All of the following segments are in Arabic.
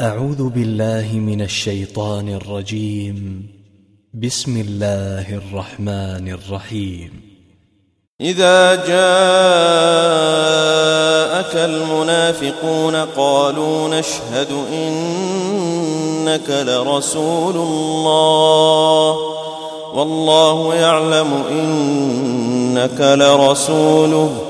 أعوذ بالله من الشيطان الرجيم. بسم الله الرحمن الرحيم. إذا جاءك المنافقون قالوا نشهد إنك لرسول الله. والله يعلم إنك لرسوله.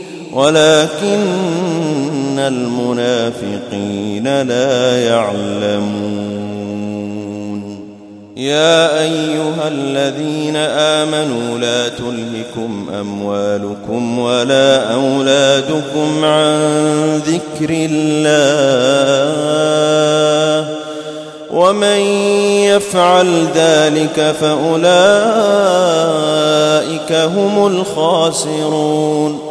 ولكن المنافقين لا يعلمون. يا أيها الذين آمنوا لا تلهكم أموالكم ولا أولادكم عن ذكر الله ومن يفعل ذلك فأولئك هم الخاسرون.